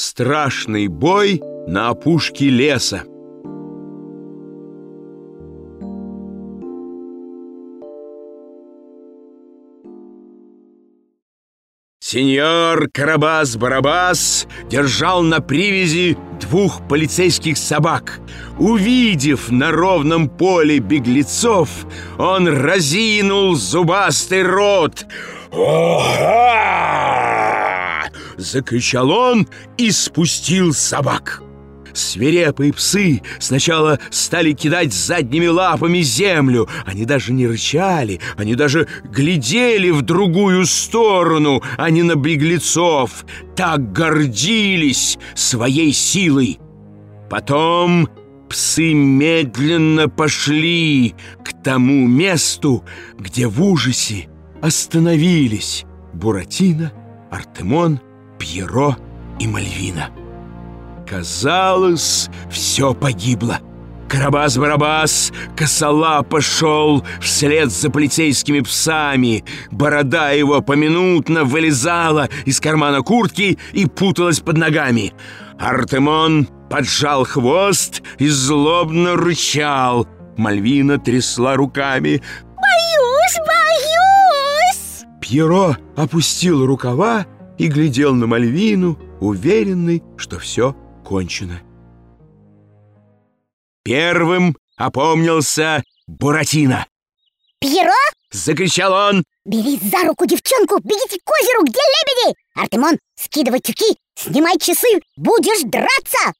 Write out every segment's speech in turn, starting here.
страшный бой на опушке леса. Сеньор Карабас-Барабас держал на привязи двух полицейских собак. Увидев на ровном поле беглецов, он разинул зубастый рот. «Ага!» — закричал он и спустил собак. Свирепые псы сначала стали кидать задними лапами землю. Они даже не рычали, они даже глядели в другую сторону, а не на беглецов. Так гордились своей силой. Потом псы медленно пошли к тому месту, где в ужасе остановились Буратино, Артемон, Пьеро и Мальвина. Казалось, все погибло. Карабас-барабас косола пошел вслед за полицейскими псами. Борода его поминутно вылезала из кармана куртки и путалась под ногами. Артемон поджал хвост и злобно рычал. Мальвина трясла руками. «Боюсь, боюсь!» Пьеро опустил рукава и глядел на Мальвину, уверенный, что все кончено. Первым опомнился Буратино. «Пьеро!» — закричал он. «Бери за руку девчонку, бегите к озеру, где лебеди! Артемон, скидывай тюки, снимай часы, будешь драться!»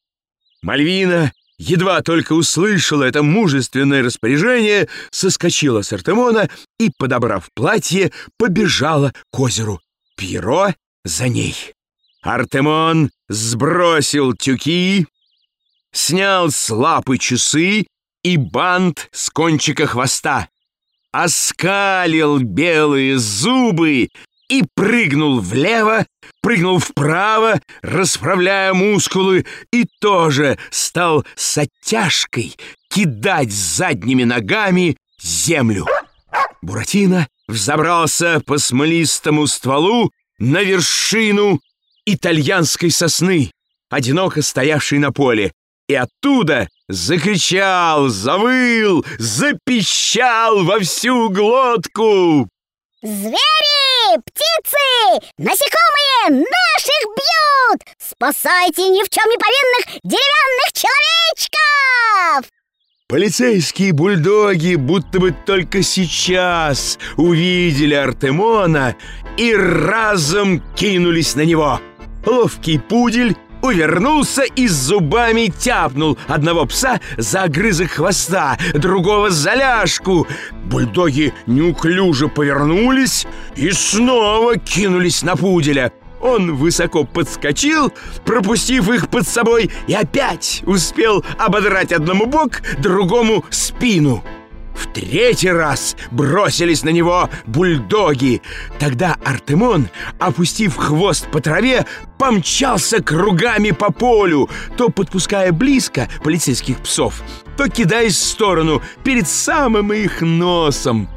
Мальвина едва только услышала это мужественное распоряжение, соскочила с Артемона и, подобрав платье, побежала к озеру. Пьеро за ней. Артемон сбросил тюки, снял с лапы часы и бант с кончика хвоста, оскалил белые зубы и прыгнул влево, прыгнул вправо, расправляя мускулы, и тоже стал с оттяжкой кидать задними ногами землю. Буратино взобрался по смолистому стволу на вершину итальянской сосны, одиноко стоявшей на поле, и оттуда закричал, завыл, запищал во всю глотку. «Звери! Птицы! Насекомые! Наших бьют! Спасайте ни в чем не повинных деревянных человечков!» Полицейские бульдоги будто бы только сейчас увидели Артемона и разом кинулись на него. Ловкий пудель увернулся и зубами тяпнул одного пса за огрызок хвоста, другого за ляжку. Бульдоги неуклюже повернулись и снова кинулись на пуделя. Он высоко подскочил, пропустив их под собой, и опять успел ободрать одному бок, другому спину. В третий раз бросились на него бульдоги. Тогда Артемон, опустив хвост по траве, помчался кругами по полю, то подпуская близко полицейских псов, то кидаясь в сторону перед самым их носом.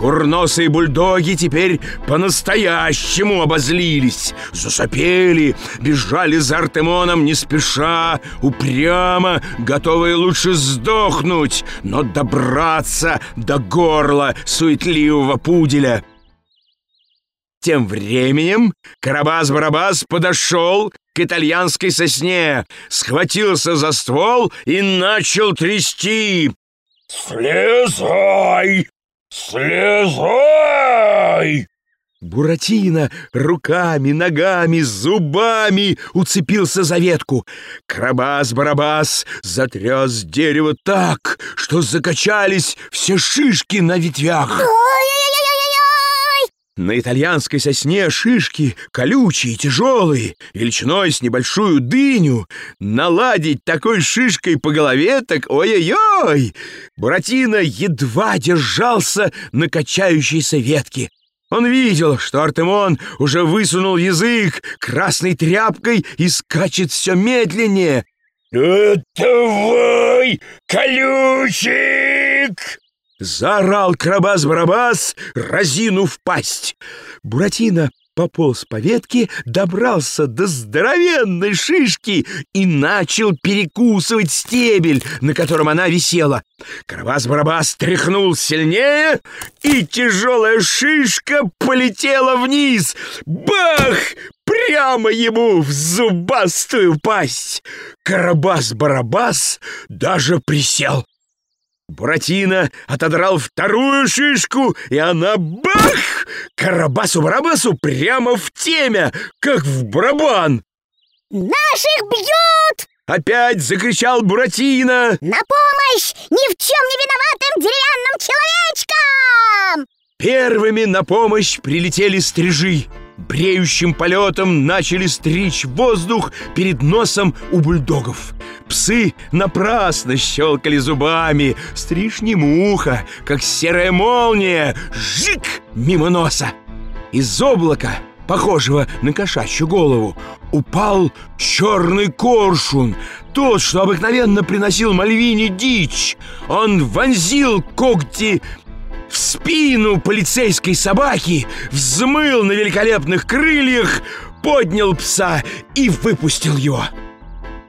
Курносые бульдоги теперь по-настоящему обозлились, засопели, бежали за Артемоном не спеша, упрямо, готовые лучше сдохнуть, но добраться до горла суетливого пуделя. Тем временем Карабас-Барабас подошел к итальянской сосне, схватился за ствол и начал трясти. «Слезай!» «Слезай!» Буратино руками, ногами, зубами уцепился за ветку. Карабас-барабас затряс дерево так, что закачались все шишки на ветвях. На итальянской сосне шишки колючие, тяжелые, величиной с небольшую дыню. Наладить такой шишкой по голове, так ой-ой-ой! Буратино едва держался на качающейся ветке. Он видел, что Артемон уже высунул язык красной тряпкой и скачет все медленнее. «Давай, колючик!» Заорал Крабас-Барабас, разинув пасть. Буратино пополз по ветке, добрался до здоровенной шишки и начал перекусывать стебель, на котором она висела. Карабас-барабас тряхнул сильнее, и тяжелая шишка полетела вниз. Бах! Прямо ему в зубастую пасть. Карабас-барабас даже присел. Буратино отодрал вторую шишку, и она бах! Карабасу-барабасу прямо в темя, как в барабан. «Наших бьют!» Опять закричал Буратино. «На помощь ни в чем не виноватым деревянным человечкам!» Первыми на помощь прилетели стрижи. Бреющим полетом начали стричь воздух перед носом у бульдогов. Псы напрасно щелкали зубами. Стриж не муха, как серая молния. Жик! Мимо носа. Из облака, похожего на кошачью голову, упал черный коршун. Тот, что обыкновенно приносил Мальвине дичь. Он вонзил когти в спину полицейской собаки, взмыл на великолепных крыльях, поднял пса и выпустил его.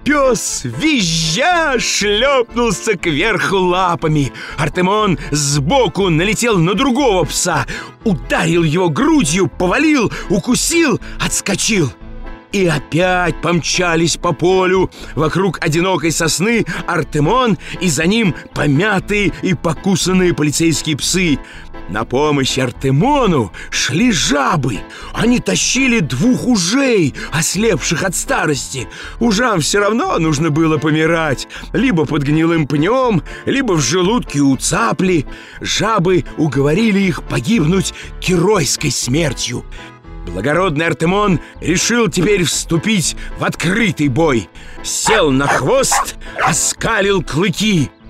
Пес, визжа, шлепнулся кверху лапами. Артемон сбоку налетел на другого пса, ударил его грудью, повалил, укусил, отскочил. И опять помчались по полю вокруг одинокой сосны Артемон и за ним помятые и покусанные полицейские псы. На помощь Артемону шли жабы. Они тащили двух ужей, ослепших от старости. Ужам все равно нужно было помирать. Либо под гнилым пнем, либо в желудке у цапли. Жабы уговорили их погибнуть геройской смертью. Благородный Артемон решил теперь вступить в открытый бой. Сел на хвост, оскалил клыки —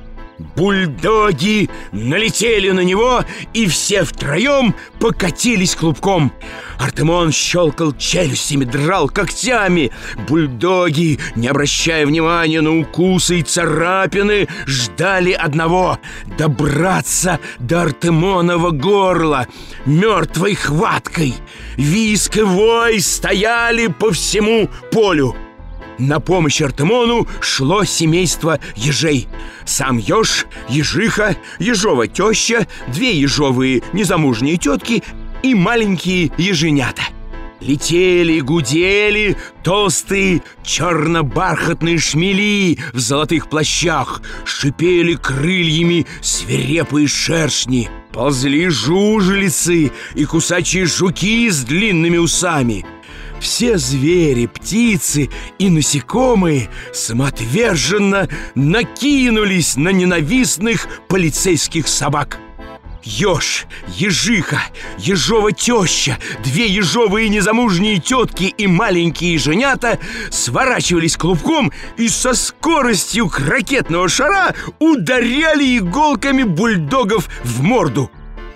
Бульдоги налетели на него, и все втроем покатились клубком. Артемон щелкал челюстями, драл когтями. Бульдоги, не обращая внимания на укусы и царапины, ждали одного — добраться до Артемонова горла мертвой хваткой. Виск и вой стояли по всему полю. На помощь Артемону шло семейство ежей. Сам еж, ежиха, ежова теща, две ежовые незамужние тетки и маленькие еженята. Летели, гудели толстые черно-бархатные шмели в золотых плащах, шипели крыльями свирепые шершни, ползли жужелицы и кусачие жуки с длинными усами — все звери, птицы и насекомые самоотверженно накинулись на ненавистных полицейских собак. Еж, ежиха, ежова теща, две ежовые незамужние тетки и маленькие женята сворачивались клубком и со скоростью ракетного шара ударяли иголками бульдогов в морду.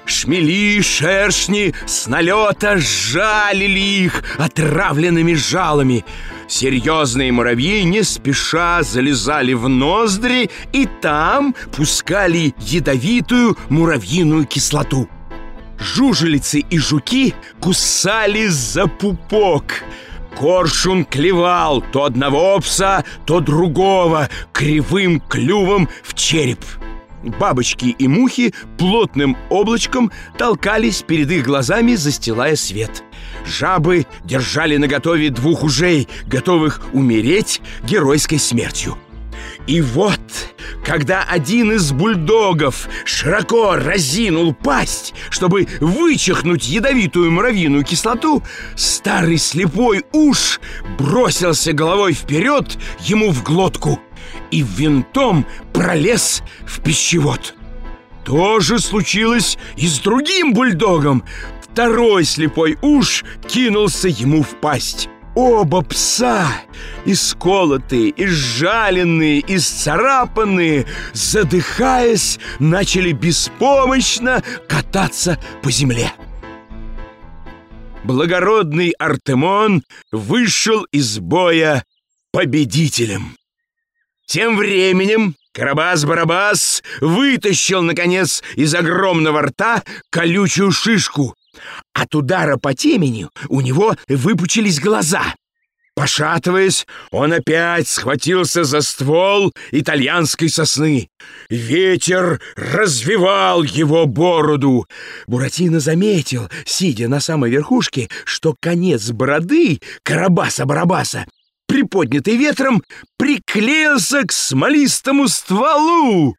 Шмели, шершни с налета жалили их отравленными жалами. Серьезные муравьи не спеша залезали в ноздри и там пускали ядовитую муравьиную кислоту. Жужелицы и жуки кусали за пупок. Коршун клевал то одного пса, то другого кривым клювом в череп. Бабочки и мухи плотным облачком толкались перед их глазами, застилая свет. Жабы держали наготове двух ужей, готовых умереть геройской смертью. И вот, когда один из бульдогов широко разинул пасть, чтобы вычихнуть ядовитую муравьиную кислоту, старый слепой уж бросился головой вперед ему в глотку и винтом пролез в пищевод. То же случилось и с другим бульдогом. Второй слепой уж кинулся ему в пасть. Оба пса, исколотые, изжаленные, исцарапанные, задыхаясь, начали беспомощно кататься по земле. Благородный Артемон вышел из боя победителем. Тем временем Карабас-Барабас вытащил, наконец, из огромного рта колючую шишку, От удара по темени у него выпучились глаза. Пошатываясь, он опять схватился за ствол итальянской сосны. Ветер развивал его бороду. Буратино заметил, сидя на самой верхушке, что конец бороды Карабаса-Барабаса, приподнятый ветром, приклеился к смолистому стволу.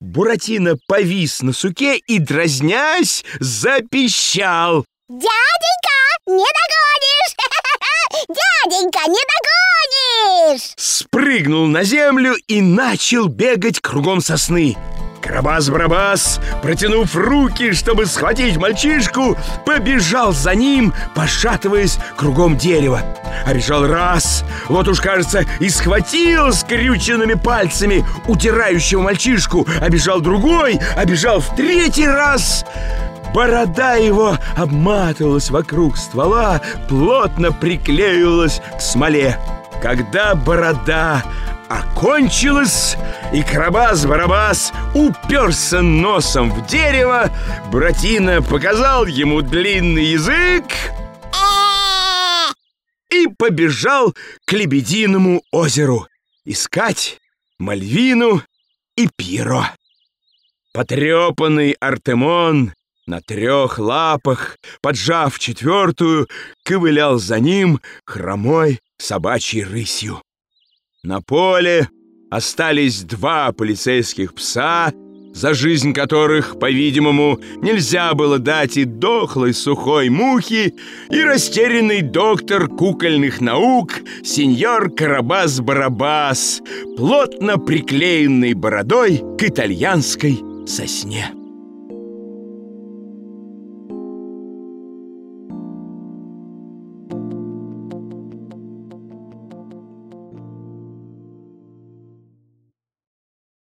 Буратино повис на суке и, дразнясь, запищал. «Дяденька, не догонишь! Дяденька, не догонишь!» Спрыгнул на землю и начал бегать кругом сосны. Карабас-Барабас, протянув руки, чтобы схватить мальчишку, побежал за ним, пошатываясь кругом дерева. Обежал раз, вот уж, кажется, и схватил скрюченными пальцами утирающего мальчишку. Обежал другой, обежал в третий раз. Борода его обматывалась вокруг ствола, плотно приклеивалась к смоле. Когда борода окончилась, и Карабас-Барабас уперся носом в дерево, Братина показал ему длинный язык и побежал к Лебединому озеру искать Мальвину и Пьеро. Потрепанный Артемон на трех лапах, поджав четвертую, ковылял за ним хромой собачьей рысью. На поле остались два полицейских пса, за жизнь которых, по-видимому, нельзя было дать и дохлой сухой мухи, и растерянный доктор кукольных наук, сеньор Карабас-Барабас, плотно приклеенный бородой к итальянской сосне.